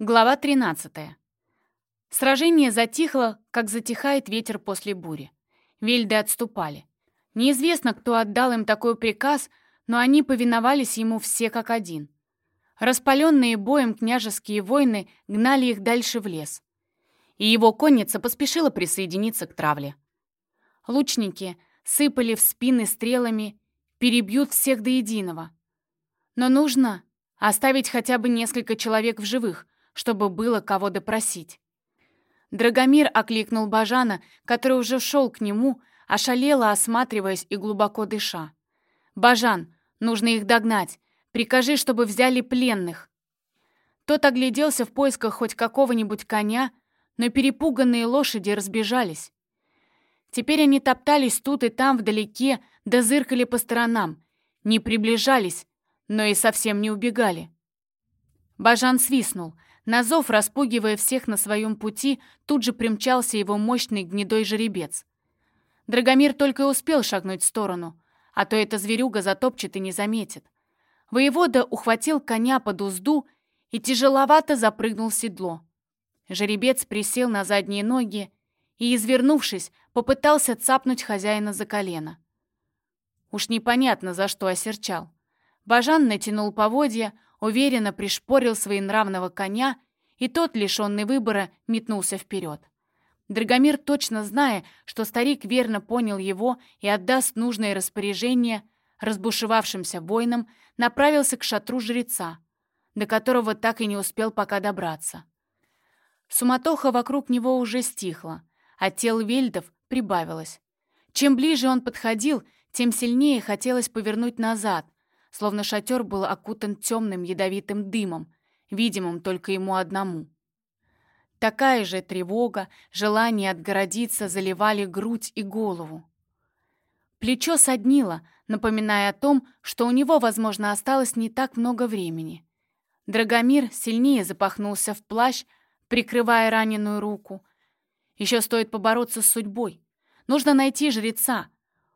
Глава 13. Сражение затихло, как затихает ветер после бури. Вельды отступали. Неизвестно, кто отдал им такой приказ, но они повиновались ему все как один. Распаленные боем княжеские войны гнали их дальше в лес. И его конница поспешила присоединиться к травле. Лучники сыпали в спины стрелами, перебьют всех до единого. Но нужно оставить хотя бы несколько человек в живых — чтобы было кого допросить. Драгомир окликнул Бажана, который уже шел к нему, ошалело осматриваясь и глубоко дыша. «Бажан, нужно их догнать. Прикажи, чтобы взяли пленных». Тот огляделся в поисках хоть какого-нибудь коня, но перепуганные лошади разбежались. Теперь они топтались тут и там вдалеке, да зыркали по сторонам. Не приближались, но и совсем не убегали. Бажан свистнул. На зов, распугивая всех на своем пути, тут же примчался его мощный гнедой жеребец. Драгомир только и успел шагнуть в сторону, а то эта зверюга затопчет и не заметит. Воевода ухватил коня под узду и тяжеловато запрыгнул в седло. Жеребец присел на задние ноги и, извернувшись, попытался цапнуть хозяина за колено. Уж непонятно, за что осерчал. Бажан натянул поводья, уверенно пришпорил своенравного коня, и тот, лишенный выбора, метнулся вперед. Драгомир, точно зная, что старик верно понял его и отдаст нужное распоряжение разбушевавшимся воинам, направился к шатру жреца, до которого так и не успел пока добраться. Суматоха вокруг него уже стихла, а тел вельдов прибавилось. Чем ближе он подходил, тем сильнее хотелось повернуть назад, словно шатер был окутан темным ядовитым дымом, видимым только ему одному. Такая же тревога, желание отгородиться заливали грудь и голову. Плечо соднило, напоминая о том, что у него, возможно, осталось не так много времени. Драгомир сильнее запахнулся в плащ, прикрывая раненую руку. Еще стоит побороться с судьбой. Нужно найти жреца.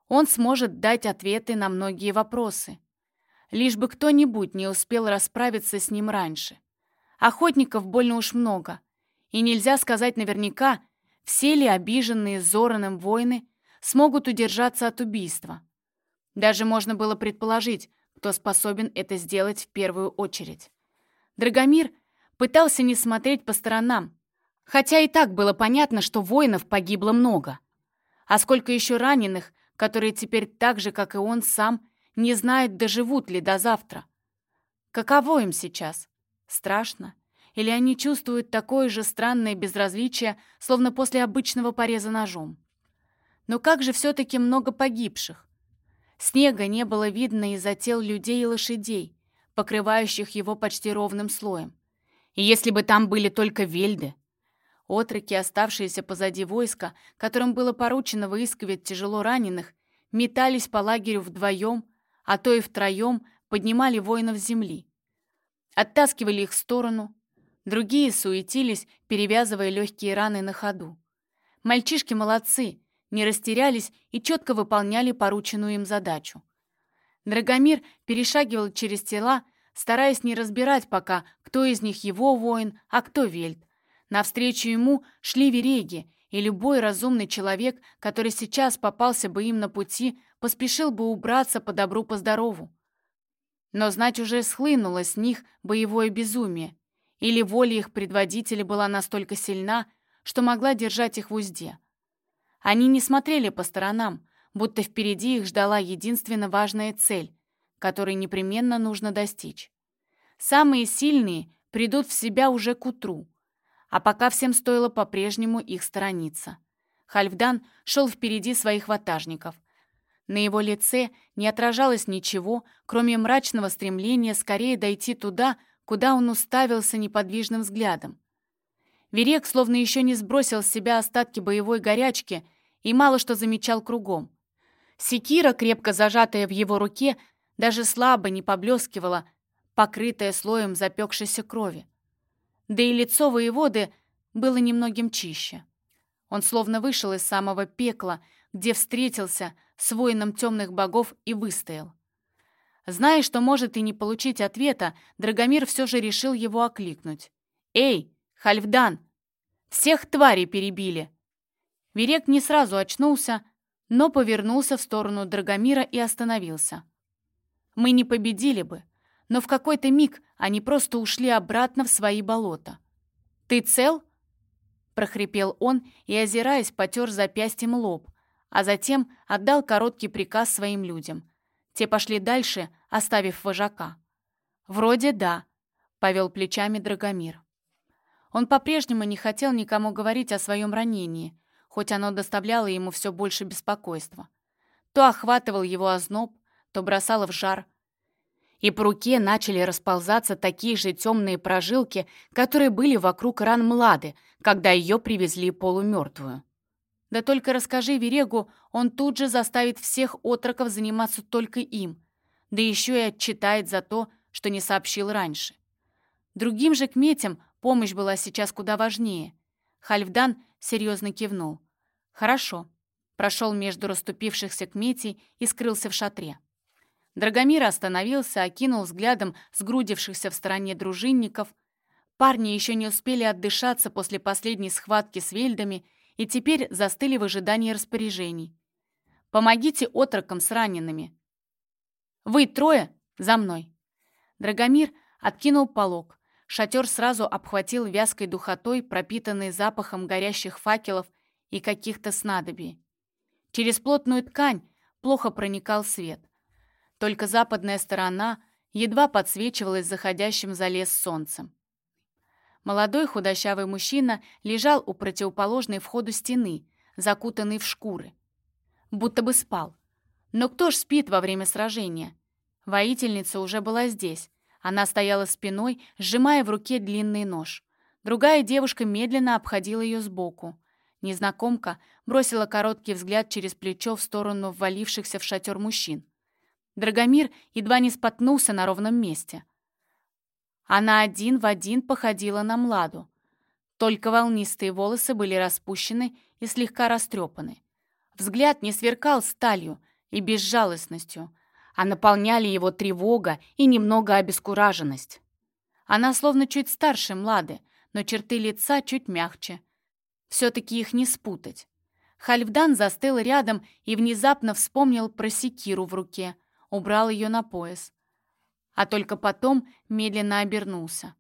Он сможет дать ответы на многие вопросы лишь бы кто-нибудь не успел расправиться с ним раньше. Охотников больно уж много, и нельзя сказать наверняка, все ли обиженные Зораном воины смогут удержаться от убийства. Даже можно было предположить, кто способен это сделать в первую очередь. Драгомир пытался не смотреть по сторонам, хотя и так было понятно, что воинов погибло много. А сколько еще раненых, которые теперь так же, как и он сам, не знают, доживут ли до завтра. Каково им сейчас? Страшно? Или они чувствуют такое же странное безразличие, словно после обычного пореза ножом? Но как же все-таки много погибших? Снега не было видно из-за тел людей и лошадей, покрывающих его почти ровным слоем. И если бы там были только вельды, Отроки, оставшиеся позади войска, которым было поручено выискивать тяжело раненых, метались по лагерю вдвоем, а то и втроем поднимали воинов с земли. Оттаскивали их в сторону, другие суетились, перевязывая легкие раны на ходу. Мальчишки молодцы, не растерялись и четко выполняли порученную им задачу. Драгомир перешагивал через тела, стараясь не разбирать пока, кто из них его воин, а кто вельт. Навстречу ему шли вереги, и любой разумный человек, который сейчас попался бы им на пути, поспешил бы убраться по добру, по здорову. Но знать уже схлынуло с них боевое безумие, или воля их предводителя была настолько сильна, что могла держать их в узде. Они не смотрели по сторонам, будто впереди их ждала единственно важная цель, которой непременно нужно достичь. Самые сильные придут в себя уже к утру, а пока всем стоило по-прежнему их сторониться. Хальфдан шел впереди своих ватажников, на его лице не отражалось ничего, кроме мрачного стремления скорее дойти туда, куда он уставился неподвижным взглядом. Верек словно еще не сбросил с себя остатки боевой горячки и мало что замечал кругом. Секира, крепко зажатая в его руке, даже слабо не поблескивала, покрытая слоем запекшейся крови. Да и лицо воеводы было немногим чище. Он словно вышел из самого пекла, где встретился с воином темных богов и выстоял. Зная, что может и не получить ответа, Драгомир все же решил его окликнуть. «Эй, Хальфдан! Всех тварей перебили!» Верек не сразу очнулся, но повернулся в сторону Драгомира и остановился. «Мы не победили бы, но в какой-то миг они просто ушли обратно в свои болота. Ты цел?» прохрипел он и, озираясь, потер запястьем лоб, а затем отдал короткий приказ своим людям. Те пошли дальше, оставив вожака. «Вроде да», — повел плечами Драгомир. Он по-прежнему не хотел никому говорить о своем ранении, хоть оно доставляло ему все больше беспокойства. То охватывал его озноб, то бросало в жар — и по руке начали расползаться такие же темные прожилки, которые были вокруг ран Млады, когда ее привезли полумертвую. Да только расскажи Верегу, он тут же заставит всех отроков заниматься только им, да еще и отчитает за то, что не сообщил раньше. Другим же кметям помощь была сейчас куда важнее. Хальфдан серьезно кивнул. «Хорошо», прошел между расступившихся кметей и скрылся в шатре. Драгомир остановился, окинул взглядом сгрудившихся в стороне дружинников. Парни еще не успели отдышаться после последней схватки с вельдами и теперь застыли в ожидании распоряжений. «Помогите отрокам с ранеными!» «Вы трое? За мной!» Драгомир откинул полог. Шатер сразу обхватил вязкой духотой, пропитанный запахом горящих факелов и каких-то снадобий. Через плотную ткань плохо проникал свет. Только западная сторона едва подсвечивалась заходящим за лес солнцем. Молодой худощавый мужчина лежал у противоположной входу стены, закутанный в шкуры. Будто бы спал. Но кто ж спит во время сражения? Воительница уже была здесь. Она стояла спиной, сжимая в руке длинный нож. Другая девушка медленно обходила ее сбоку. Незнакомка бросила короткий взгляд через плечо в сторону ввалившихся в шатер мужчин. Драгомир едва не споткнулся на ровном месте. Она один в один походила на Младу. Только волнистые волосы были распущены и слегка растрепаны. Взгляд не сверкал сталью и безжалостностью, а наполняли его тревога и немного обескураженность. Она словно чуть старше Млады, но черты лица чуть мягче. Все-таки их не спутать. Хальфдан застыл рядом и внезапно вспомнил про секиру в руке — убрал ее на пояс, а только потом медленно обернулся.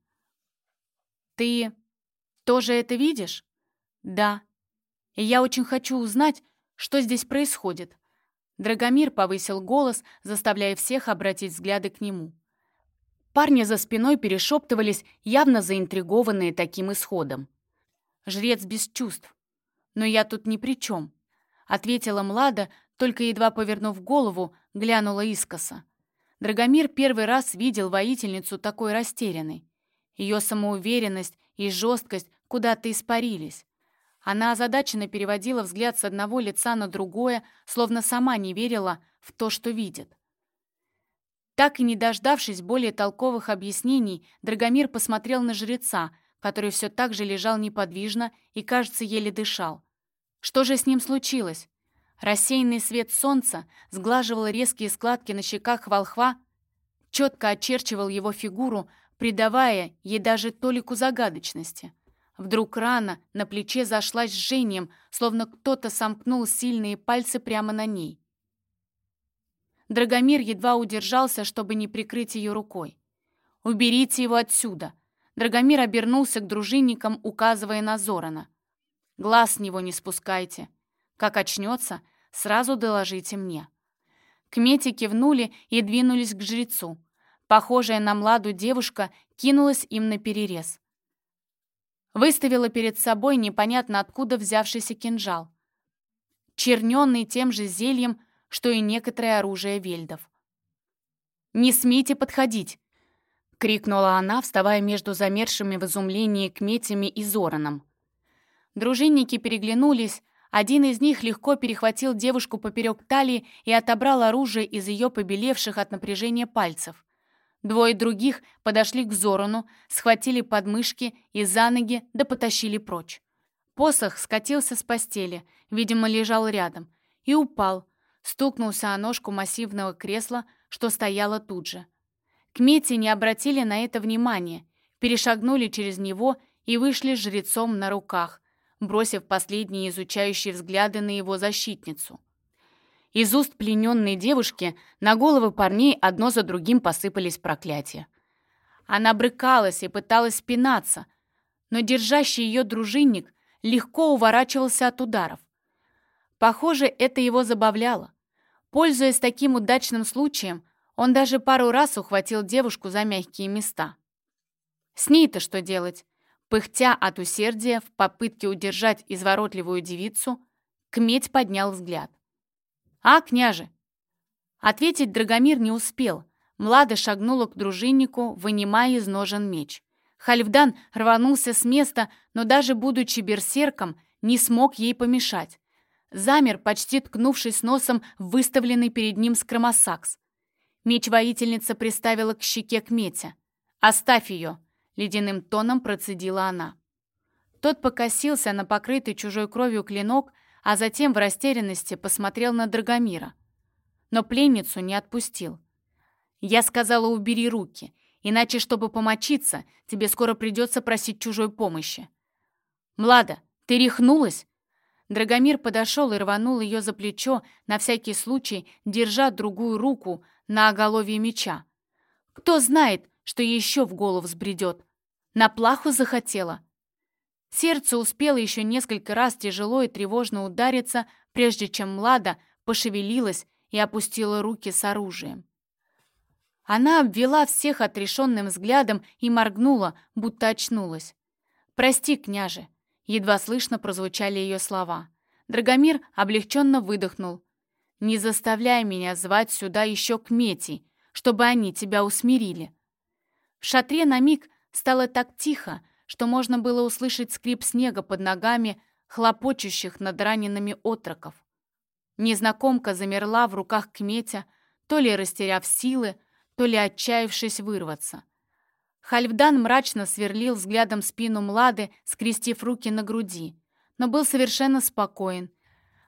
«Ты тоже это видишь?» «Да. И я очень хочу узнать, что здесь происходит». Драгомир повысил голос, заставляя всех обратить взгляды к нему. Парни за спиной перешептывались, явно заинтригованные таким исходом. «Жрец без чувств. Но я тут ни при чем», — ответила Млада, только едва повернув голову, глянула искоса. Драгомир первый раз видел воительницу такой растерянной. Ее самоуверенность и жесткость куда-то испарились. Она озадаченно переводила взгляд с одного лица на другое, словно сама не верила в то, что видит. Так и не дождавшись более толковых объяснений, Драгомир посмотрел на жреца, который все так же лежал неподвижно и, кажется, еле дышал. Что же с ним случилось? Рассеянный свет солнца сглаживал резкие складки на щеках волхва, четко очерчивал его фигуру, придавая ей даже толику загадочности. Вдруг рана на плече зашлась жжением, словно кто-то сомкнул сильные пальцы прямо на ней. Драгомир едва удержался, чтобы не прикрыть ее рукой. «Уберите его отсюда!» Драгомир обернулся к дружинникам, указывая на Зорана. «Глаз с него не спускайте!» Как очнется, сразу доложите мне». Кмети кивнули и двинулись к жрецу. Похожая на младу девушка кинулась им на перерез. Выставила перед собой непонятно откуда взявшийся кинжал, черненный тем же зельем, что и некоторое оружие вельдов. «Не смейте подходить!» — крикнула она, вставая между замершими в изумлении кметями и Зораном. Дружинники переглянулись, один из них легко перехватил девушку поперек талии и отобрал оружие из ее побелевших от напряжения пальцев. Двое других подошли к Зорону, схватили подмышки и за ноги да потащили прочь. Посох скатился с постели, видимо, лежал рядом, и упал, стукнулся о ножку массивного кресла, что стояло тут же. Кмети не обратили на это внимания. перешагнули через него и вышли жрецом на руках, бросив последние изучающие взгляды на его защитницу. Из уст плененной девушки на головы парней одно за другим посыпались проклятия. Она брыкалась и пыталась спинаться, но держащий ее дружинник легко уворачивался от ударов. Похоже, это его забавляло. Пользуясь таким удачным случаем, он даже пару раз ухватил девушку за мягкие места. С ней-то что делать? Пыхтя от усердия в попытке удержать изворотливую девицу, Кметь поднял взгляд. «А, княже?» Ответить Драгомир не успел. Млада шагнула к дружиннику, вынимая из ножен меч. Хальфдан рванулся с места, но даже будучи берсерком, не смог ей помешать. Замер, почти ткнувшись носом в выставленный перед ним скромосакс. Меч воительница приставила к щеке Кметя. «Оставь ее!» Ледяным тоном процедила она. Тот покосился на покрытый чужой кровью клинок, а затем в растерянности посмотрел на Драгомира. Но пленницу не отпустил. «Я сказала, убери руки, иначе, чтобы помочиться, тебе скоро придется просить чужой помощи». «Млада, ты рехнулась?» Драгомир подошел и рванул ее за плечо, на всякий случай, держа другую руку на оголовье меча. Кто знает, что еще в голову взбредет. На плаху захотела. Сердце успело еще несколько раз тяжело и тревожно удариться, прежде чем Млада пошевелилась и опустила руки с оружием. Она обвела всех отрешенным взглядом и моргнула, будто очнулась. «Прости, княже», — едва слышно прозвучали ее слова. Драгомир облегченно выдохнул. «Не заставляй меня звать сюда еще к Мети, чтобы они тебя усмирили». В шатре на миг Стало так тихо, что можно было услышать скрип снега под ногами хлопочущих над ранеными отроков. Незнакомка замерла в руках Кметя, то ли растеряв силы, то ли отчаявшись вырваться. Хальфдан мрачно сверлил взглядом спину Млады, скрестив руки на груди, но был совершенно спокоен.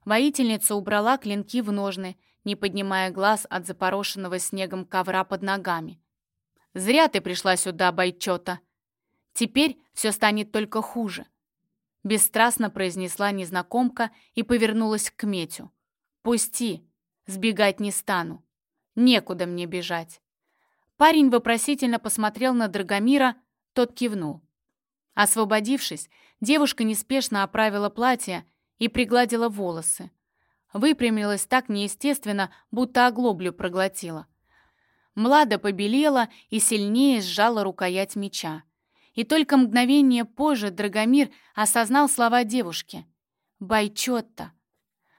Воительница убрала клинки в ножны, не поднимая глаз от запорошенного снегом ковра под ногами. Зря ты пришла сюда, бойчота. Теперь все станет только хуже. Бесстрастно произнесла незнакомка и повернулась к Метю. «Пусти, сбегать не стану. Некуда мне бежать». Парень вопросительно посмотрел на Драгомира, тот кивнул. Освободившись, девушка неспешно оправила платье и пригладила волосы. Выпрямилась так неестественно, будто оглоблю проглотила. Млада побелела и сильнее сжала рукоять меча. И только мгновение позже Драгомир осознал слова девушки. «Байчотта».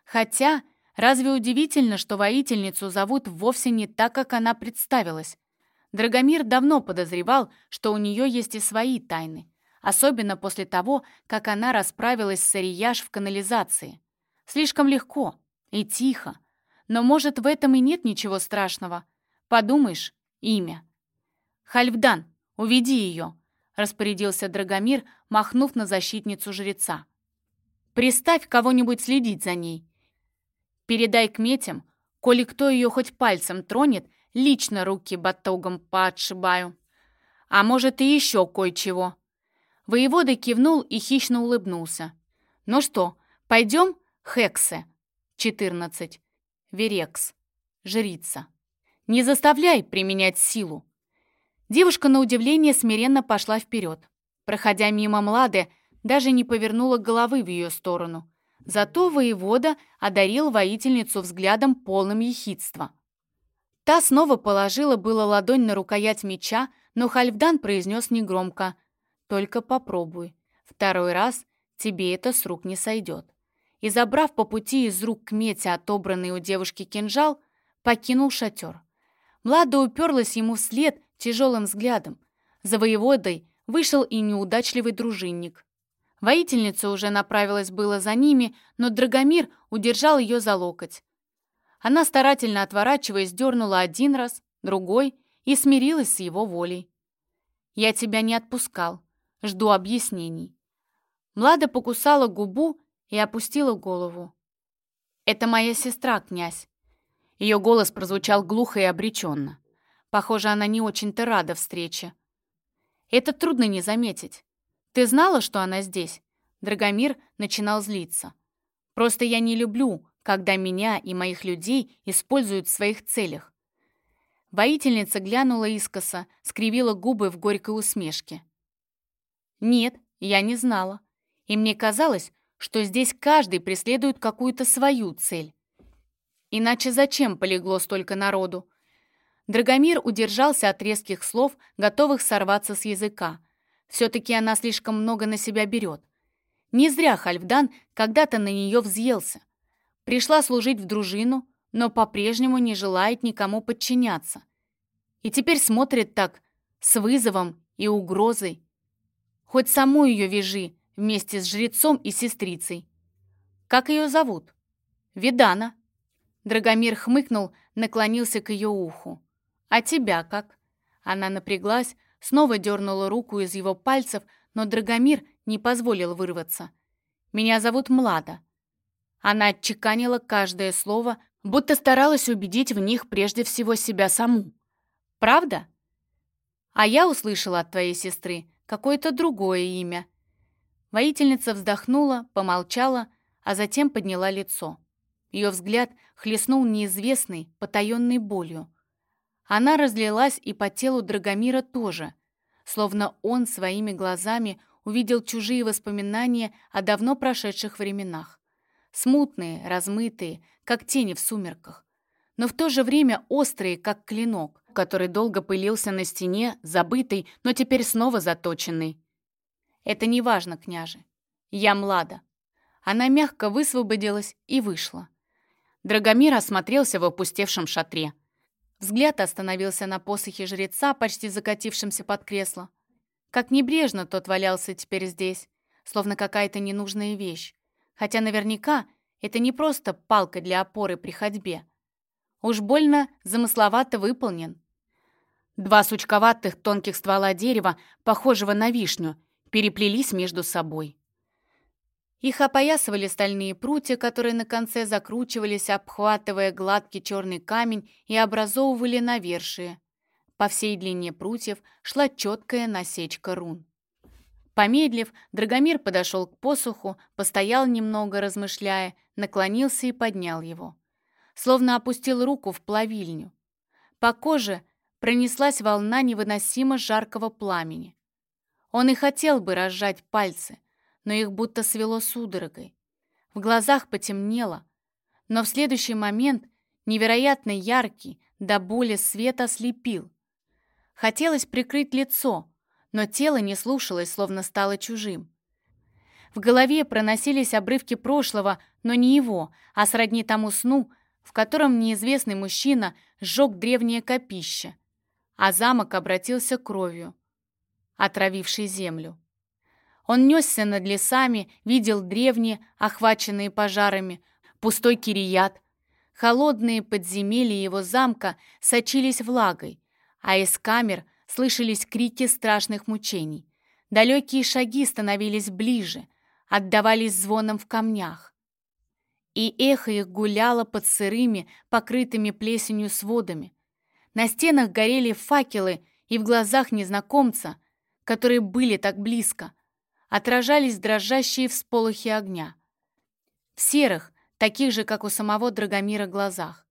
Хотя, разве удивительно, что воительницу зовут вовсе не так, как она представилась? Драгомир давно подозревал, что у нее есть и свои тайны, особенно после того, как она расправилась с Арияж в канализации. Слишком легко и тихо. Но, может, в этом и нет ничего страшного. Подумаешь, имя. «Хальфдан, уведи ее», — распорядился Драгомир, махнув на защитницу жреца. «Приставь кого-нибудь следить за ней. Передай к метям, коли кто ее хоть пальцем тронет, лично руки батогом поотшибаю. А может, и еще кое-чего». Воевода кивнул и хищно улыбнулся. «Ну что, пойдем, Хексе?» 14. Верекс. Жрица. Не заставляй применять силу!» Девушка, на удивление, смиренно пошла вперед. Проходя мимо Млады, даже не повернула головы в ее сторону. Зато воевода одарил воительницу взглядом полным ехидства. Та снова положила было ладонь на рукоять меча, но Хальфдан произнес негромко «Только попробуй. Второй раз тебе это с рук не сойдет». И, забрав по пути из рук Кметя отобранный у девушки кинжал, покинул шатер. Млада уперлась ему вслед тяжелым взглядом. За воеводой вышел и неудачливый дружинник. Воительница уже направилась было за ними, но Драгомир удержал ее за локоть. Она, старательно отворачиваясь, дернула один раз, другой и смирилась с его волей. «Я тебя не отпускал. Жду объяснений». Млада покусала губу и опустила голову. «Это моя сестра, князь. Ее голос прозвучал глухо и обреченно. Похоже, она не очень-то рада встрече. Это трудно не заметить. Ты знала, что она здесь?» Драгомир начинал злиться. «Просто я не люблю, когда меня и моих людей используют в своих целях». Воительница глянула искоса, скривила губы в горькой усмешке. «Нет, я не знала. И мне казалось, что здесь каждый преследует какую-то свою цель. Иначе зачем полегло столько народу? Драгомир удержался от резких слов, готовых сорваться с языка. Все-таки она слишком много на себя берет. Не зря Хальфдан когда-то на нее взъелся. Пришла служить в дружину, но по-прежнему не желает никому подчиняться. И теперь смотрит так, с вызовом и угрозой. Хоть саму ее вяжи вместе с жрецом и сестрицей. Как ее зовут? Видана. Драгомир хмыкнул, наклонился к ее уху. «А тебя как?» Она напряглась, снова дернула руку из его пальцев, но Драгомир не позволил вырваться. «Меня зовут Млада». Она отчеканила каждое слово, будто старалась убедить в них прежде всего себя саму. «Правда?» «А я услышала от твоей сестры какое-то другое имя». Воительница вздохнула, помолчала, а затем подняла лицо. Ее взгляд хлестнул неизвестной, потаенной болью. Она разлилась и по телу Драгомира тоже, словно он своими глазами увидел чужие воспоминания о давно прошедших временах. Смутные, размытые, как тени в сумерках, но в то же время острые, как клинок, который долго пылился на стене, забытый, но теперь снова заточенный. «Это не важно, княже. Я млада». Она мягко высвободилась и вышла. Драгомир осмотрелся в опустевшем шатре. Взгляд остановился на посохе жреца, почти закатившемся под кресло. Как небрежно тот валялся теперь здесь, словно какая-то ненужная вещь. Хотя наверняка это не просто палка для опоры при ходьбе. Уж больно замысловато выполнен. Два сучковатых тонких ствола дерева, похожего на вишню, переплелись между собой. Их опоясывали стальные прутья, которые на конце закручивались, обхватывая гладкий черный камень и образовывали навершие. По всей длине прутьев шла четкая насечка рун. Помедлив, Драгомир подошел к посоху, постоял немного, размышляя, наклонился и поднял его. Словно опустил руку в плавильню. По коже пронеслась волна невыносимо жаркого пламени. Он и хотел бы разжать пальцы — но их будто свело судорогой. В глазах потемнело, но в следующий момент невероятно яркий, до боли свет ослепил. Хотелось прикрыть лицо, но тело не слушалось, словно стало чужим. В голове проносились обрывки прошлого, но не его, а сродни тому сну, в котором неизвестный мужчина сжег древнее копище, а замок обратился кровью, отравившей землю. Он несся над лесами, видел древние, охваченные пожарами, пустой кирият. Холодные подземелья его замка сочились влагой, а из камер слышались крики страшных мучений. Далекие шаги становились ближе, отдавались звоном в камнях. И эхо их гуляло под сырыми, покрытыми плесенью сводами. На стенах горели факелы, и в глазах незнакомца, которые были так близко, отражались дрожащие всполохи огня. В серых, таких же, как у самого Драгомира, глазах.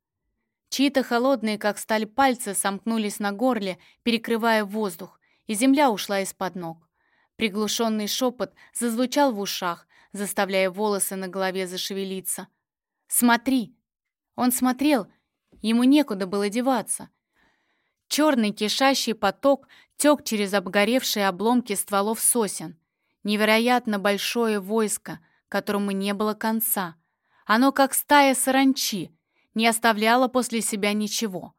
Чьи-то холодные, как сталь, пальцы сомкнулись на горле, перекрывая воздух, и земля ушла из-под ног. Приглушенный шепот зазвучал в ушах, заставляя волосы на голове зашевелиться. «Смотри!» Он смотрел, ему некуда было деваться. Черный кишащий поток тек через обгоревшие обломки стволов сосен. Невероятно большое войско, которому не было конца. Оно, как стая саранчи, не оставляло после себя ничего.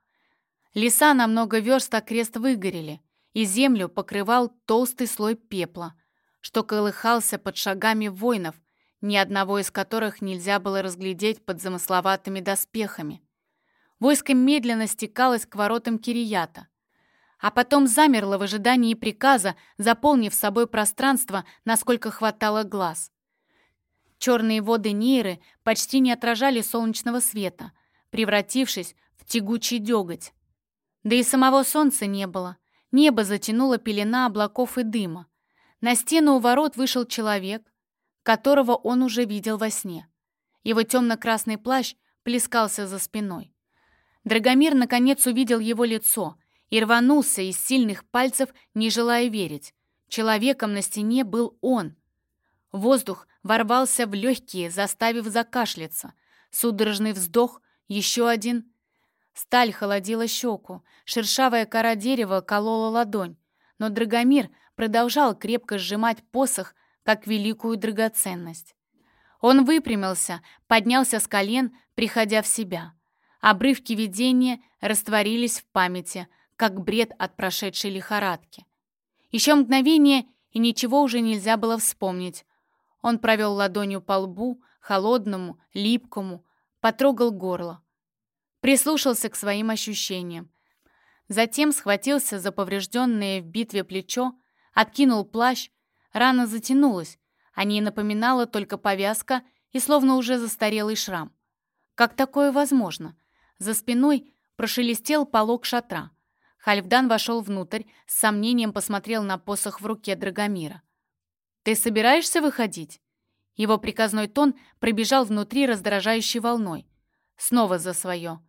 Леса на много верст окрест выгорели, и землю покрывал толстый слой пепла, что колыхался под шагами воинов, ни одного из которых нельзя было разглядеть под замысловатыми доспехами. Войско медленно стекалось к воротам Кирията а потом замерла в ожидании приказа, заполнив собой пространство, насколько хватало глаз. Черные воды Нейры почти не отражали солнечного света, превратившись в тягучий деготь. Да и самого солнца не было. Небо затянуло пелена облаков и дыма. На стену у ворот вышел человек, которого он уже видел во сне. Его темно-красный плащ плескался за спиной. Драгомир наконец увидел его лицо и рванулся из сильных пальцев, не желая верить. Человеком на стене был он. Воздух ворвался в легкие, заставив закашляться. Судорожный вздох, еще один. Сталь холодила щеку, шершавая кора дерева колола ладонь. Но Драгомир продолжал крепко сжимать посох, как великую драгоценность. Он выпрямился, поднялся с колен, приходя в себя. Обрывки видения растворились в памяти, как бред от прошедшей лихорадки. Еще мгновение, и ничего уже нельзя было вспомнить. Он провел ладонью по лбу, холодному, липкому, потрогал горло. Прислушался к своим ощущениям. Затем схватился за поврежденное в битве плечо, откинул плащ, рана затянулась, о ней напоминала только повязка и словно уже застарелый шрам. Как такое возможно? За спиной прошелестел полог шатра. Хальфдан вошел внутрь, с сомнением посмотрел на посох в руке Драгомира. «Ты собираешься выходить?» Его приказной тон пробежал внутри раздражающей волной. Снова за свое.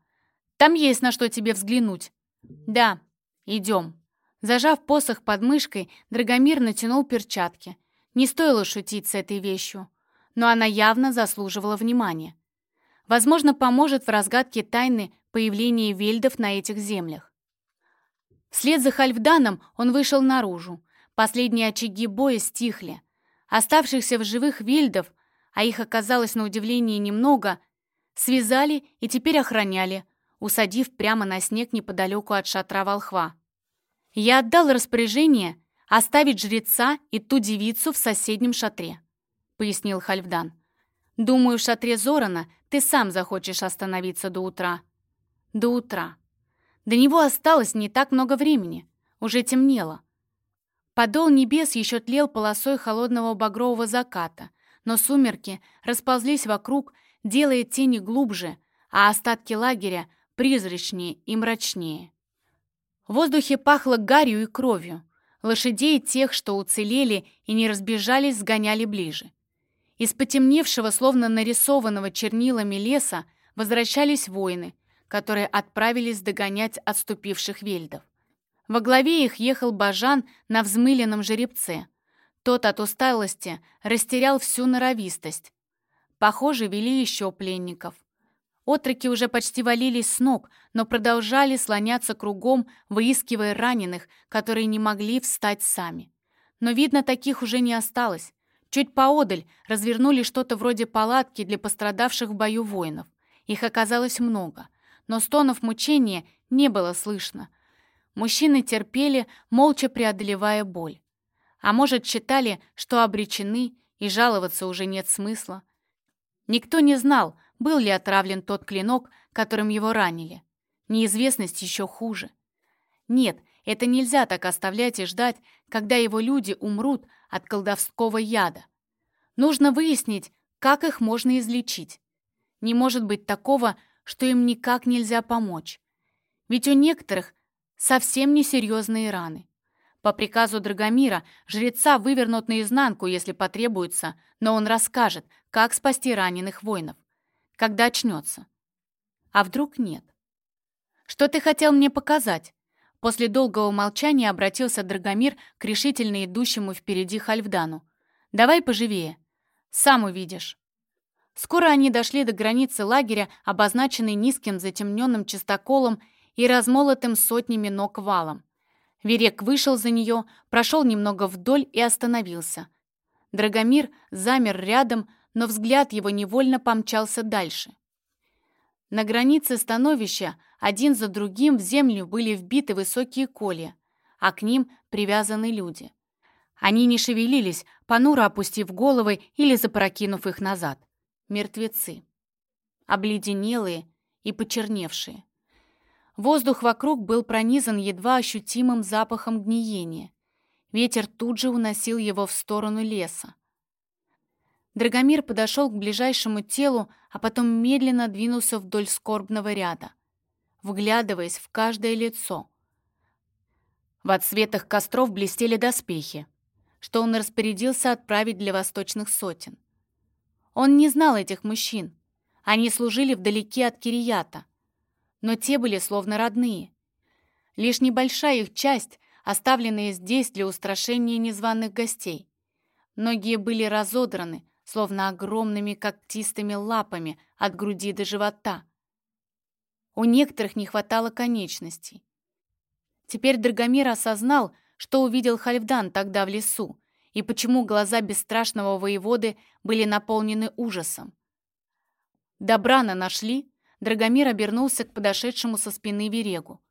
«Там есть на что тебе взглянуть». «Да, идем». Зажав посох под мышкой, Драгомир натянул перчатки. Не стоило шутить с этой вещью, но она явно заслуживала внимания возможно, поможет в разгадке тайны появления вельдов на этих землях. Вслед за Хальфданом он вышел наружу. Последние очаги боя стихли. Оставшихся в живых вельдов, а их оказалось на удивление немного, связали и теперь охраняли, усадив прямо на снег неподалеку от шатра волхва. Я отдал распоряжение оставить жреца и ту девицу в соседнем шатре, пояснил Хальфдан. Думаю, в шатре Зорана ты сам захочешь остановиться до утра. До утра. До него осталось не так много времени. Уже темнело. Подол небес еще тлел полосой холодного багрового заката, но сумерки расползлись вокруг, делая тени глубже, а остатки лагеря призрачнее и мрачнее. В воздухе пахло гарью и кровью. Лошадей тех, что уцелели и не разбежались, сгоняли ближе. Из потемневшего, словно нарисованного чернилами леса, возвращались воины, которые отправились догонять отступивших вельдов. Во главе их ехал Бажан на взмыленном жеребце. Тот от усталости растерял всю норовистость. Похоже, вели еще пленников. Отроки уже почти валились с ног, но продолжали слоняться кругом, выискивая раненых, которые не могли встать сами. Но, видно, таких уже не осталось. Чуть поодаль развернули что-то вроде палатки для пострадавших в бою воинов. Их оказалось много, но стонов мучения не было слышно. Мужчины терпели, молча преодолевая боль. А может, считали, что обречены, и жаловаться уже нет смысла. Никто не знал, был ли отравлен тот клинок, которым его ранили. Неизвестность еще хуже. Нет, это нельзя так оставлять и ждать, когда его люди умрут от колдовского яда. Нужно выяснить, как их можно излечить. Не может быть такого, что им никак нельзя помочь. Ведь у некоторых совсем несерьезные раны. По приказу Драгомира жреца вывернут наизнанку, если потребуется, но он расскажет, как спасти раненых воинов, когда очнется. А вдруг нет? Что ты хотел мне показать? После долгого молчания обратился Драгомир к решительно идущему впереди Хальфдану. «Давай поживее. Сам увидишь». Скоро они дошли до границы лагеря, обозначенной низким затемненным чистоколом и размолотым сотнями ног валом. Верек вышел за нее, прошел немного вдоль и остановился. Драгомир замер рядом, но взгляд его невольно помчался дальше. На границе становища один за другим в землю были вбиты высокие колья, а к ним привязаны люди. Они не шевелились, понуро опустив головы или запрокинув их назад. Мертвецы. Обледенелые и почерневшие. Воздух вокруг был пронизан едва ощутимым запахом гниения. Ветер тут же уносил его в сторону леса. Драгомир подошел к ближайшему телу, а потом медленно двинулся вдоль скорбного ряда, вглядываясь в каждое лицо. В отсветах костров блестели доспехи, что он распорядился отправить для восточных сотен. Он не знал этих мужчин. Они служили вдалеке от Кирията. Но те были словно родные. Лишь небольшая их часть, оставленная здесь для устрашения незваных гостей. Многие были разодраны, словно огромными когтистыми лапами от груди до живота. У некоторых не хватало конечностей. Теперь Драгомир осознал, что увидел Хальфдан тогда в лесу, и почему глаза бесстрашного воеводы были наполнены ужасом. Добрана нашли, Драгомир обернулся к подошедшему со спины Верегу.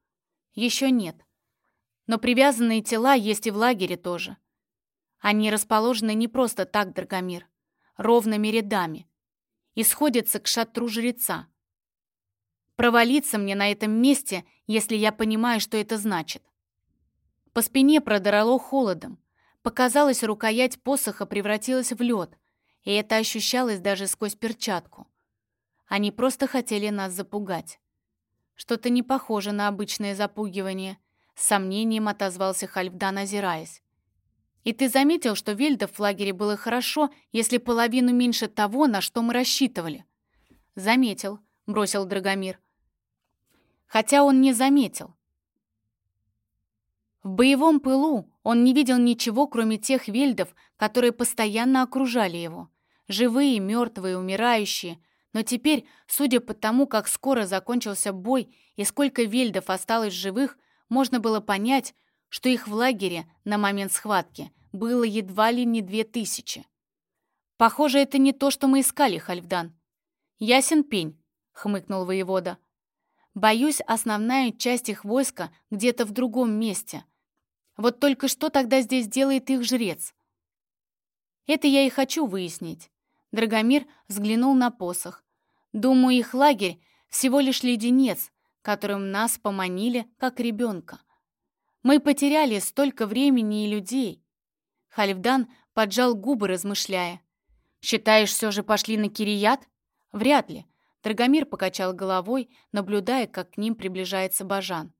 Еще нет. Но привязанные тела есть и в лагере тоже. Они расположены не просто так, Драгомир, ровными рядами, и сходятся к шатру жреца. Провалиться мне на этом месте, если я понимаю, что это значит. По спине продрало холодом. Показалось, рукоять посоха превратилась в лед, и это ощущалось даже сквозь перчатку. Они просто хотели нас запугать. Что-то не похоже на обычное запугивание, с сомнением отозвался Хальфдан, озираясь. И ты заметил, что вельдов в лагере было хорошо, если половину меньше того, на что мы рассчитывали? Заметил, бросил Драгомир хотя он не заметил. В боевом пылу он не видел ничего, кроме тех вельдов, которые постоянно окружали его. Живые, мертвые, умирающие. Но теперь, судя по тому, как скоро закончился бой и сколько вельдов осталось живых, можно было понять, что их в лагере на момент схватки было едва ли не две тысячи. «Похоже, это не то, что мы искали, Хальфдан». «Ясен пень», — хмыкнул воевода. Боюсь, основная часть их войска где-то в другом месте. Вот только что тогда здесь делает их жрец? Это я и хочу выяснить. Драгомир взглянул на посох. Думаю, их лагерь всего лишь леденец, которым нас поманили, как ребенка. Мы потеряли столько времени и людей. Хальфдан поджал губы, размышляя. «Считаешь, все же пошли на Кирият? Вряд ли. Драгомир покачал головой, наблюдая, как к ним приближается Бажан.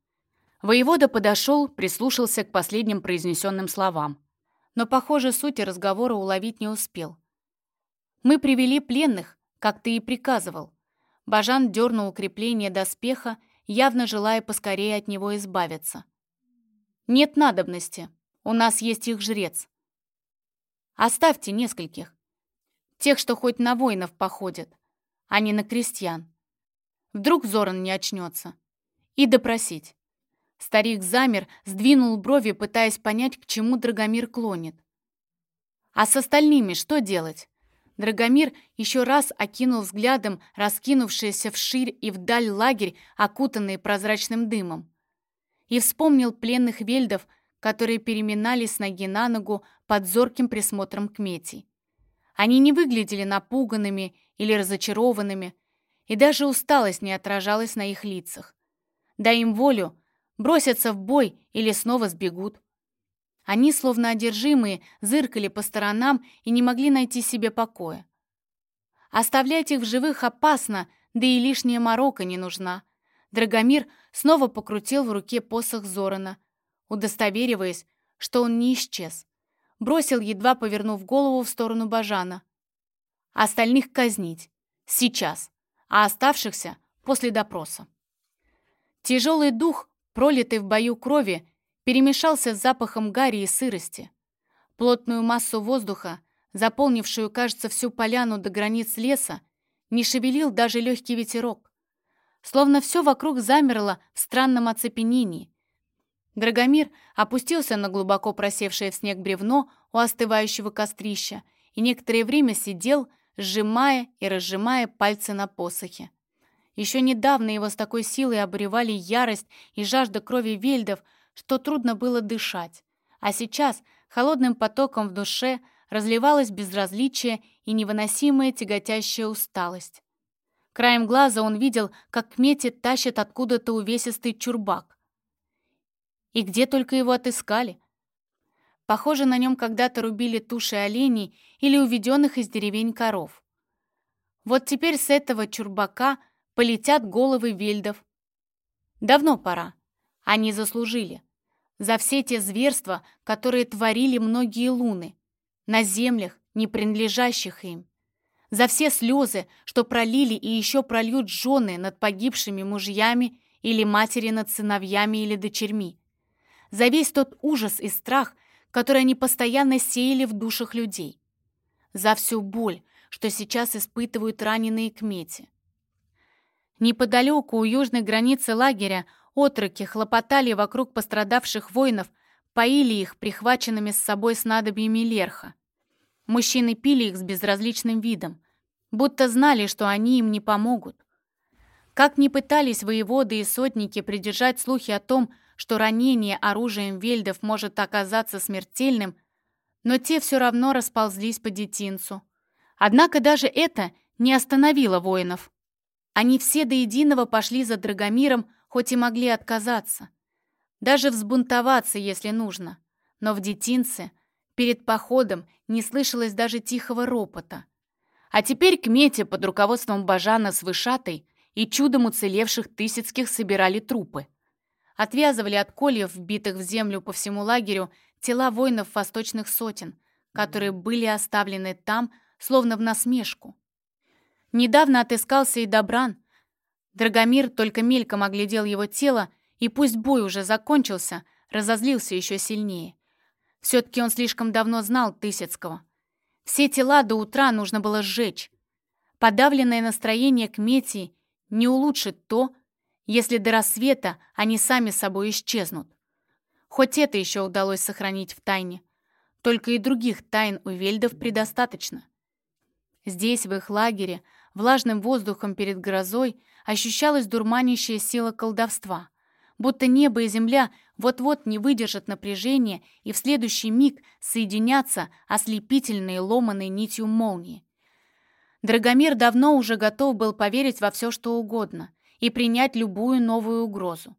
Воевода подошел, прислушался к последним произнесенным словам. Но, похоже, сути разговора уловить не успел. «Мы привели пленных, как ты и приказывал». Бажан дернул укрепление доспеха, явно желая поскорее от него избавиться. «Нет надобности. У нас есть их жрец. Оставьте нескольких. Тех, что хоть на воинов походят а не на крестьян. Вдруг Зоран не очнется. И допросить. Старик замер, сдвинул брови, пытаясь понять, к чему Драгомир клонит. А с остальными что делать? Драгомир еще раз окинул взглядом раскинувшийся вширь и вдаль лагерь, окутанный прозрачным дымом. И вспомнил пленных вельдов, которые переминались с ноги на ногу под зорким присмотром кметей. Они не выглядели напуганными или разочарованными, и даже усталость не отражалась на их лицах. Дай им волю, бросятся в бой или снова сбегут. Они, словно одержимые, зыркали по сторонам и не могли найти себе покоя. Оставлять их в живых опасно, да и лишняя морока не нужна. Драгомир снова покрутил в руке посох Зорана, удостовериваясь, что он не исчез. Бросил, едва повернув голову в сторону Бажана. Остальных казнить. Сейчас. А оставшихся после допроса. Тяжелый дух, пролитый в бою крови, перемешался с запахом гари и сырости. Плотную массу воздуха, заполнившую, кажется, всю поляну до границ леса, не шевелил даже легкий ветерок. Словно все вокруг замерло в странном оцепенении. Драгомир опустился на глубоко просевшее в снег бревно у остывающего кострища и некоторое время сидел, сжимая и разжимая пальцы на посохе. Еще недавно его с такой силой обуревали ярость и жажда крови вельдов, что трудно было дышать. А сейчас холодным потоком в душе разливалось безразличие и невыносимая тяготящая усталость. Краем глаза он видел, как к мете тащит откуда-то увесистый чурбак. И где только его отыскали. Похоже, на нем когда-то рубили туши оленей или уведенных из деревень коров. Вот теперь с этого чурбака полетят головы вельдов. Давно пора. Они заслужили. за все те зверства, которые творили многие луны, на землях, не принадлежащих им, за все слезы, что пролили и еще прольют жены над погибшими мужьями или матери над сыновьями или дочерьми, за весь тот ужас и страх, который они постоянно сеяли в душах людей, за всю боль, что сейчас испытывают раненые кмети. Неподалеку у южной границы лагеря отроки хлопотали вокруг пострадавших воинов, поили их прихваченными с собой снадобьями лерха. Мужчины пили их с безразличным видом, будто знали, что они им не помогут. Как ни пытались воеводы и сотники придержать слухи о том, что ранение оружием вельдов может оказаться смертельным, но те все равно расползлись по детинцу. Однако даже это не остановило воинов. Они все до единого пошли за Драгомиром, хоть и могли отказаться. Даже взбунтоваться, если нужно. Но в детинце перед походом не слышалось даже тихого ропота. А теперь к мете под руководством Бажана с Вышатой и чудом уцелевших Тысяцких собирали трупы. Отвязывали от кольев, вбитых в землю по всему лагерю, тела воинов восточных сотен, которые были оставлены там, словно в насмешку. Недавно отыскался и Добран. Драгомир только мельком оглядел его тело, и пусть бой уже закончился, разозлился еще сильнее. Все-таки он слишком давно знал Тысяцкого. Все тела до утра нужно было сжечь. Подавленное настроение к Метии не улучшит то, если до рассвета они сами собой исчезнут. Хоть это еще удалось сохранить в тайне. Только и других тайн у вельдов предостаточно. Здесь, в их лагере, влажным воздухом перед грозой ощущалась дурманящая сила колдовства, будто небо и земля вот-вот не выдержат напряжения и в следующий миг соединятся ослепительной ломаной нитью молнии. Драгомир давно уже готов был поверить во все, что угодно, и принять любую новую угрозу.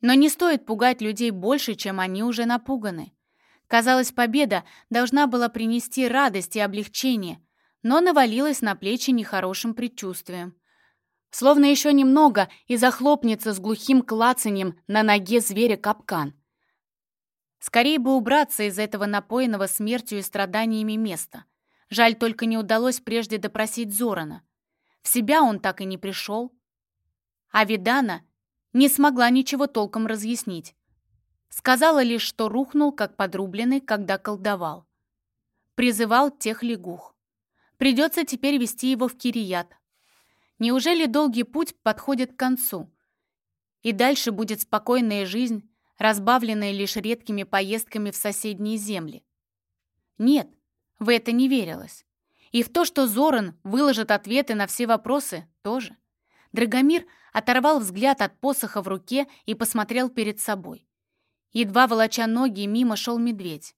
Но не стоит пугать людей больше, чем они уже напуганы. Казалось, победа должна была принести радость и облегчение, но навалилась на плечи нехорошим предчувствием. Словно еще немного и захлопнется с глухим клацаньем на ноге зверя капкан. Скорее бы убраться из этого напоенного смертью и страданиями места. Жаль, только не удалось прежде допросить Зорана. В себя он так и не пришел. А Видана не смогла ничего толком разъяснить. Сказала лишь, что рухнул, как подрубленный, когда колдовал. Призывал тех лягух. Придется теперь вести его в Кирият. Неужели долгий путь подходит к концу? И дальше будет спокойная жизнь, разбавленная лишь редкими поездками в соседние земли? Нет, в это не верилось. И в то, что Зоран выложит ответы на все вопросы, тоже. Драгомир оторвал взгляд от посоха в руке и посмотрел перед собой. Едва волоча ноги, мимо шел медведь.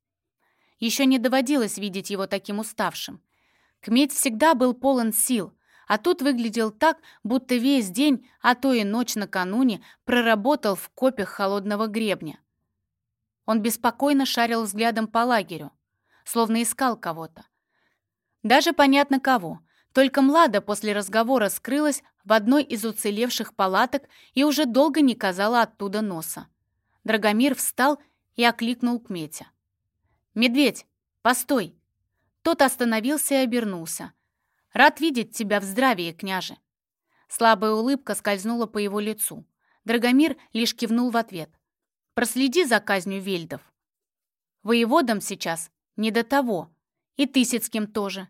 Еще не доводилось видеть его таким уставшим. Кметь всегда был полон сил, а тут выглядел так, будто весь день, а то и ночь накануне, проработал в копях холодного гребня. Он беспокойно шарил взглядом по лагерю, словно искал кого-то. Даже понятно кого. Только Млада после разговора скрылась в одной из уцелевших палаток и уже долго не казала оттуда носа. Драгомир встал и окликнул Кметя. «Медведь, постой!» Тот остановился и обернулся. «Рад видеть тебя в здравии, княже!» Слабая улыбка скользнула по его лицу. Драгомир лишь кивнул в ответ. «Проследи за казнью вельдов. Воеводам сейчас не до того, и Тысяцким тоже.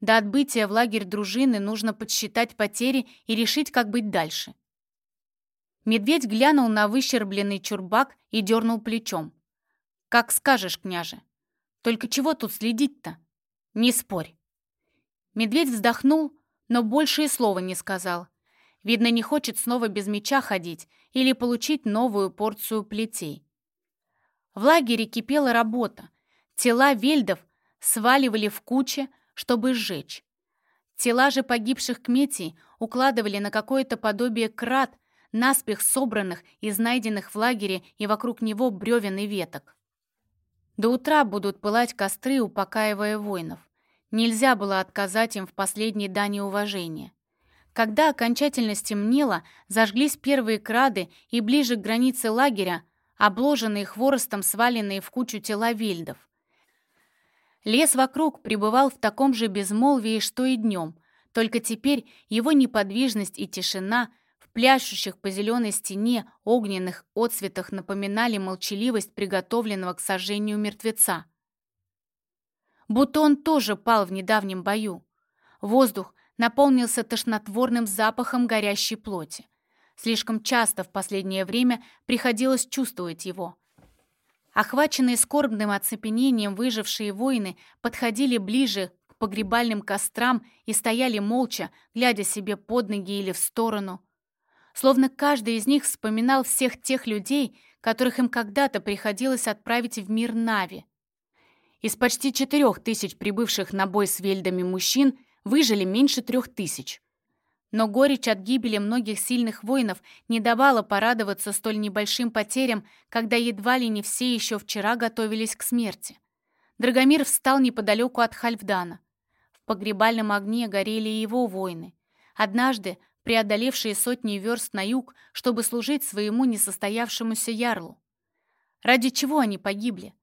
До отбытия в лагерь дружины нужно подсчитать потери и решить, как быть дальше. Медведь глянул на выщербленный чурбак и дернул плечом. «Как скажешь, княже. Только чего тут следить-то? Не спорь». Медведь вздохнул, но больше и слова не сказал. Видно, не хочет снова без меча ходить или получить новую порцию плетей. В лагере кипела работа. Тела вельдов сваливали в кучи, чтобы сжечь. Тела же погибших кметей укладывали на какое-то подобие крат, наспех собранных из найденных в лагере и вокруг него бревен и веток. До утра будут пылать костры, упокаивая воинов. Нельзя было отказать им в последней дани уважения. Когда окончательно стемнело, зажглись первые крады, и ближе к границе лагеря обложенные хворостом сваленные в кучу тела вельдов. Лес вокруг пребывал в таком же безмолвии, что и днем, только теперь его неподвижность и тишина пляшущих по зеленой стене огненных отцветах напоминали молчаливость приготовленного к сожжению мертвеца. Будто он тоже пал в недавнем бою. Воздух наполнился тошнотворным запахом горящей плоти. Слишком часто в последнее время приходилось чувствовать его. Охваченные скорбным оцепенением выжившие воины подходили ближе к погребальным кострам и стояли молча, глядя себе под ноги или в сторону. Словно каждый из них вспоминал всех тех людей, которых им когда-то приходилось отправить в мир Нави. Из почти четырех тысяч прибывших на бой с вельдами мужчин выжили меньше трех тысяч. Но горечь от гибели многих сильных воинов не давала порадоваться столь небольшим потерям, когда едва ли не все еще вчера готовились к смерти. Драгомир встал неподалеку от Хальфдана. В погребальном огне горели его воины. Однажды, преодолевшие сотни верст на юг, чтобы служить своему несостоявшемуся ярлу. Ради чего они погибли?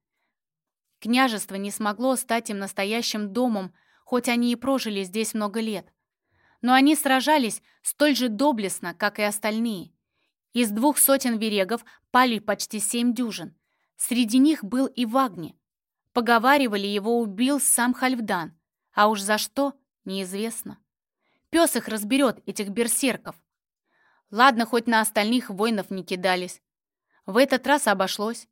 Княжество не смогло стать им настоящим домом, хоть они и прожили здесь много лет но они сражались столь же доблестно, как и остальные. Из двух сотен верегов пали почти семь дюжин. Среди них был и Вагни. Поговаривали, его убил сам Хальфдан, а уж за что — неизвестно. Пес их разберет, этих берсерков. Ладно, хоть на остальных воинов не кидались. В этот раз обошлось.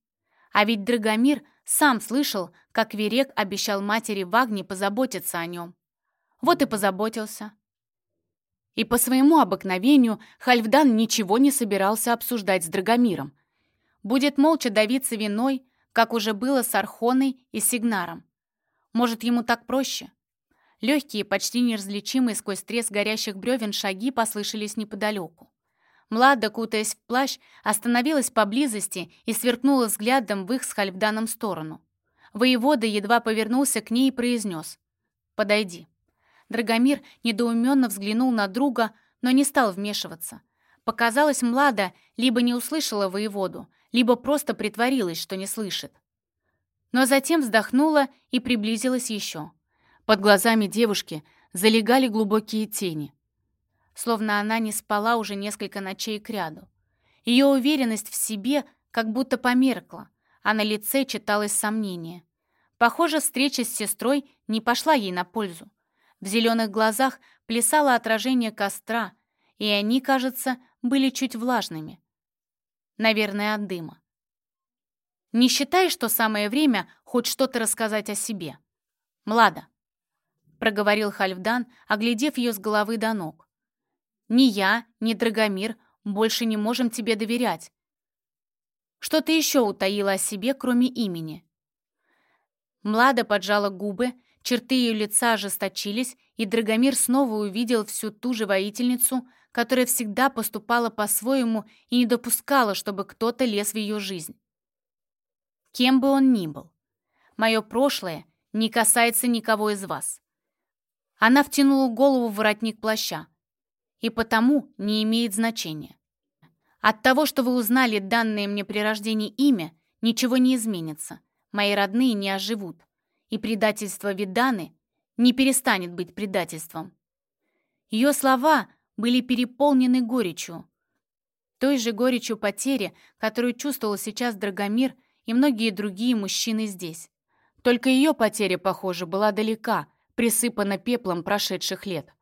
А ведь Драгомир сам слышал, как Верек обещал матери Вагни позаботиться о нем. Вот и позаботился. И по своему обыкновению Хальфдан ничего не собирался обсуждать с Драгомиром. Будет молча давиться виной, как уже было с Архоной и Сигнаром. Может, ему так проще? Легкие, почти неразличимые сквозь треск горящих бревен шаги послышались неподалеку. Млада, кутаясь в плащ, остановилась поблизости и сверкнула взглядом в их с Хальфданом сторону. Воевода едва повернулся к ней и произнес «Подойди». Драгомир недоуменно взглянул на друга, но не стал вмешиваться. Показалось, Млада либо не услышала воеводу, либо просто притворилась, что не слышит. Но затем вздохнула и приблизилась еще. Под глазами девушки залегали глубокие тени. Словно она не спала уже несколько ночей кряду. Ее уверенность в себе как будто померкла, а на лице читалось сомнение. Похоже, встреча с сестрой не пошла ей на пользу. В зеленых глазах плясало отражение костра, и они, кажется, были чуть влажными. Наверное, от дыма. «Не считай, что самое время хоть что-то рассказать о себе. Млада», — проговорил Хальфдан, оглядев ее с головы до ног. «Ни я, ни Драгомир больше не можем тебе доверять. Что ты еще утаила о себе, кроме имени?» Млада поджала губы Черты ее лица ожесточились, и Драгомир снова увидел всю ту же воительницу, которая всегда поступала по-своему и не допускала, чтобы кто-то лез в ее жизнь. Кем бы он ни был, мое прошлое не касается никого из вас. Она втянула голову в воротник плаща, и потому не имеет значения. От того, что вы узнали данное мне при рождении имя, ничего не изменится. Мои родные не оживут и предательство Виданы не перестанет быть предательством. Ее слова были переполнены горечью. Той же горечью потери, которую чувствовал сейчас Драгомир и многие другие мужчины здесь. Только ее потеря, похоже, была далека, присыпана пеплом прошедших лет.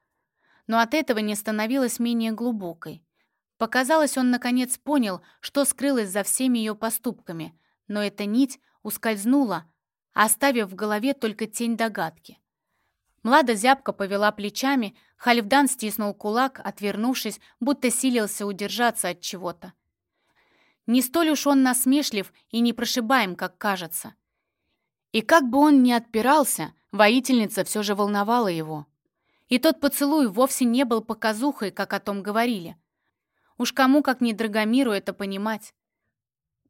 Но от этого не становилась менее глубокой. Показалось, он наконец понял, что скрылось за всеми ее поступками, но эта нить ускользнула, оставив в голове только тень догадки. Млада зябко повела плечами, Хальфдан стиснул кулак, отвернувшись, будто силился удержаться от чего-то. Не столь уж он насмешлив и непрошибаем, как кажется. И как бы он ни отпирался, воительница все же волновала его. И тот поцелуй вовсе не был показухой, как о том говорили. Уж кому, как не Драгомиру, это понимать.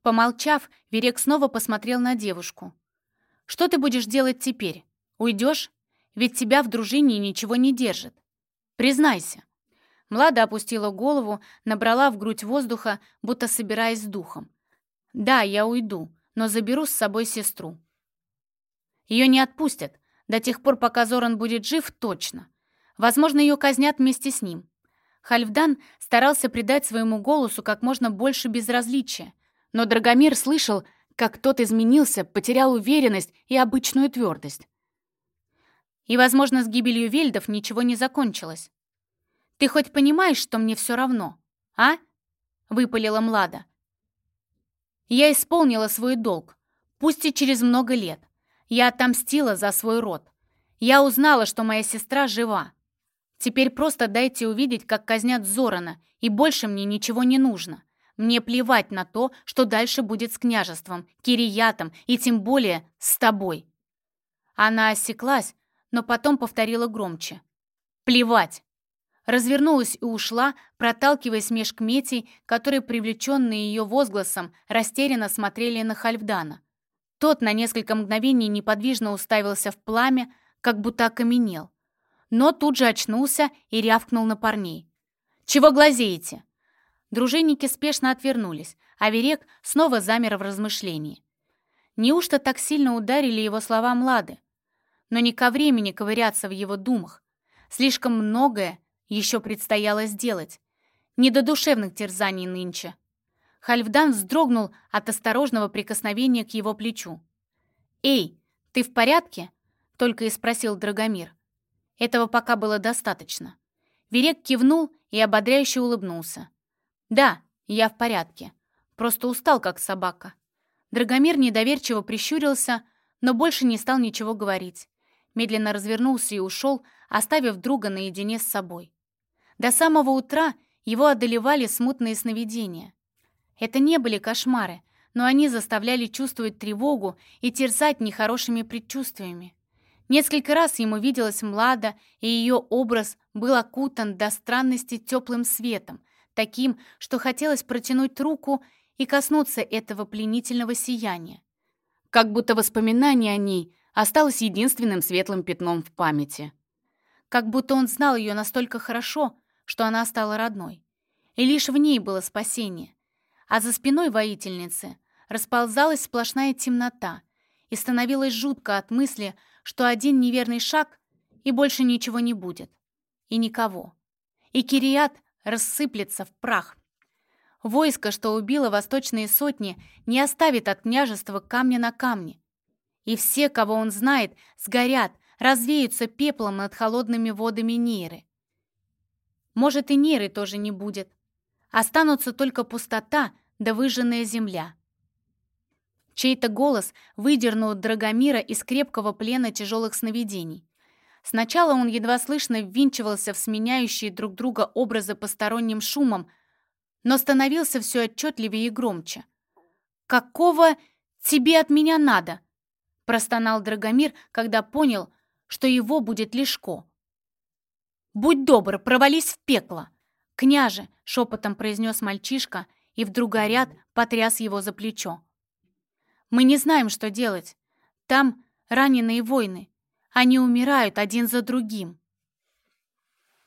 Помолчав, Верек снова посмотрел на девушку. Что ты будешь делать теперь? Уйдешь? Ведь тебя в дружине ничего не держит. Признайся». Млада опустила голову, набрала в грудь воздуха, будто собираясь с духом. Да, я уйду, но заберу с собой сестру. Ее не отпустят, до тех пор, пока Зоран будет жив, точно. Возможно, ее казнят вместе с ним. Хальфдан старался придать своему голосу как можно больше безразличия, но Драгомир слышал, как тот изменился, потерял уверенность и обычную твердость. И, возможно, с гибелью Вельдов ничего не закончилось. «Ты хоть понимаешь, что мне все равно, а?» — выпалила Млада. «Я исполнила свой долг, пусть и через много лет. Я отомстила за свой род. Я узнала, что моя сестра жива. Теперь просто дайте увидеть, как казнят Зорана, и больше мне ничего не нужно. Мне плевать на то, что дальше будет с княжеством, Кириятом и тем более с тобой». Она осеклась, но потом повторила громче. «Плевать!» Развернулась и ушла, проталкиваясь меж кметей, которые, привлеченные ее возгласом, растерянно смотрели на Хальфдана. Тот на несколько мгновений неподвижно уставился в пламя, как будто окаменел. Но тут же очнулся и рявкнул на парней. «Чего глазеете?» Дружинники спешно отвернулись, а Верек снова замер в размышлении. Неужто так сильно ударили его слова Млады? Но не ко времени ковыряться в его думах. Слишком многое еще предстояло сделать. Не до душевных терзаний нынче. Хальфдан вздрогнул от осторожного прикосновения к его плечу. «Эй, ты в порядке?» — только и спросил Драгомир. Этого пока было достаточно. Верек кивнул и ободряюще улыбнулся. «Да, я в порядке. Просто устал, как собака». Драгомир недоверчиво прищурился, но больше не стал ничего говорить. Медленно развернулся и ушел, оставив друга наедине с собой. До самого утра его одолевали смутные сновидения. Это не были кошмары, но они заставляли чувствовать тревогу и терзать нехорошими предчувствиями. Несколько раз ему виделась Млада, и ее образ был окутан до странности теплым светом, таким, что хотелось протянуть руку и коснуться этого пленительного сияния. Как будто воспоминание о ней осталось единственным светлым пятном в памяти. Как будто он знал ее настолько хорошо, что она стала родной. И лишь в ней было спасение. А за спиной воительницы расползалась сплошная темнота, и становилось жутко от мысли, что один неверный шаг, и больше ничего не будет. И никого. И Кириат рассыплется в прах. Войско, что убило восточные сотни, не оставит от княжества камня на камне. И все, кого он знает, сгорят, развеются пеплом над холодными водами Нейры. Может, и Нейры тоже не будет. Останутся только пустота да выжженная земля. Чей-то голос выдернул Драгомира из крепкого плена тяжелых сновидений. Сначала он едва слышно ввинчивался в сменяющие друг друга образы посторонним шумом, но становился все отчетливее и громче. «Какого тебе от меня надо?» — простонал Драгомир, когда понял, что его будет лишко. «Будь добр, провались в пекло!» «Княже!» — шепотом произнес мальчишка, и вдруг горят потряс его за плечо. «Мы не знаем, что делать. Там раненые воины. Они умирают один за другим.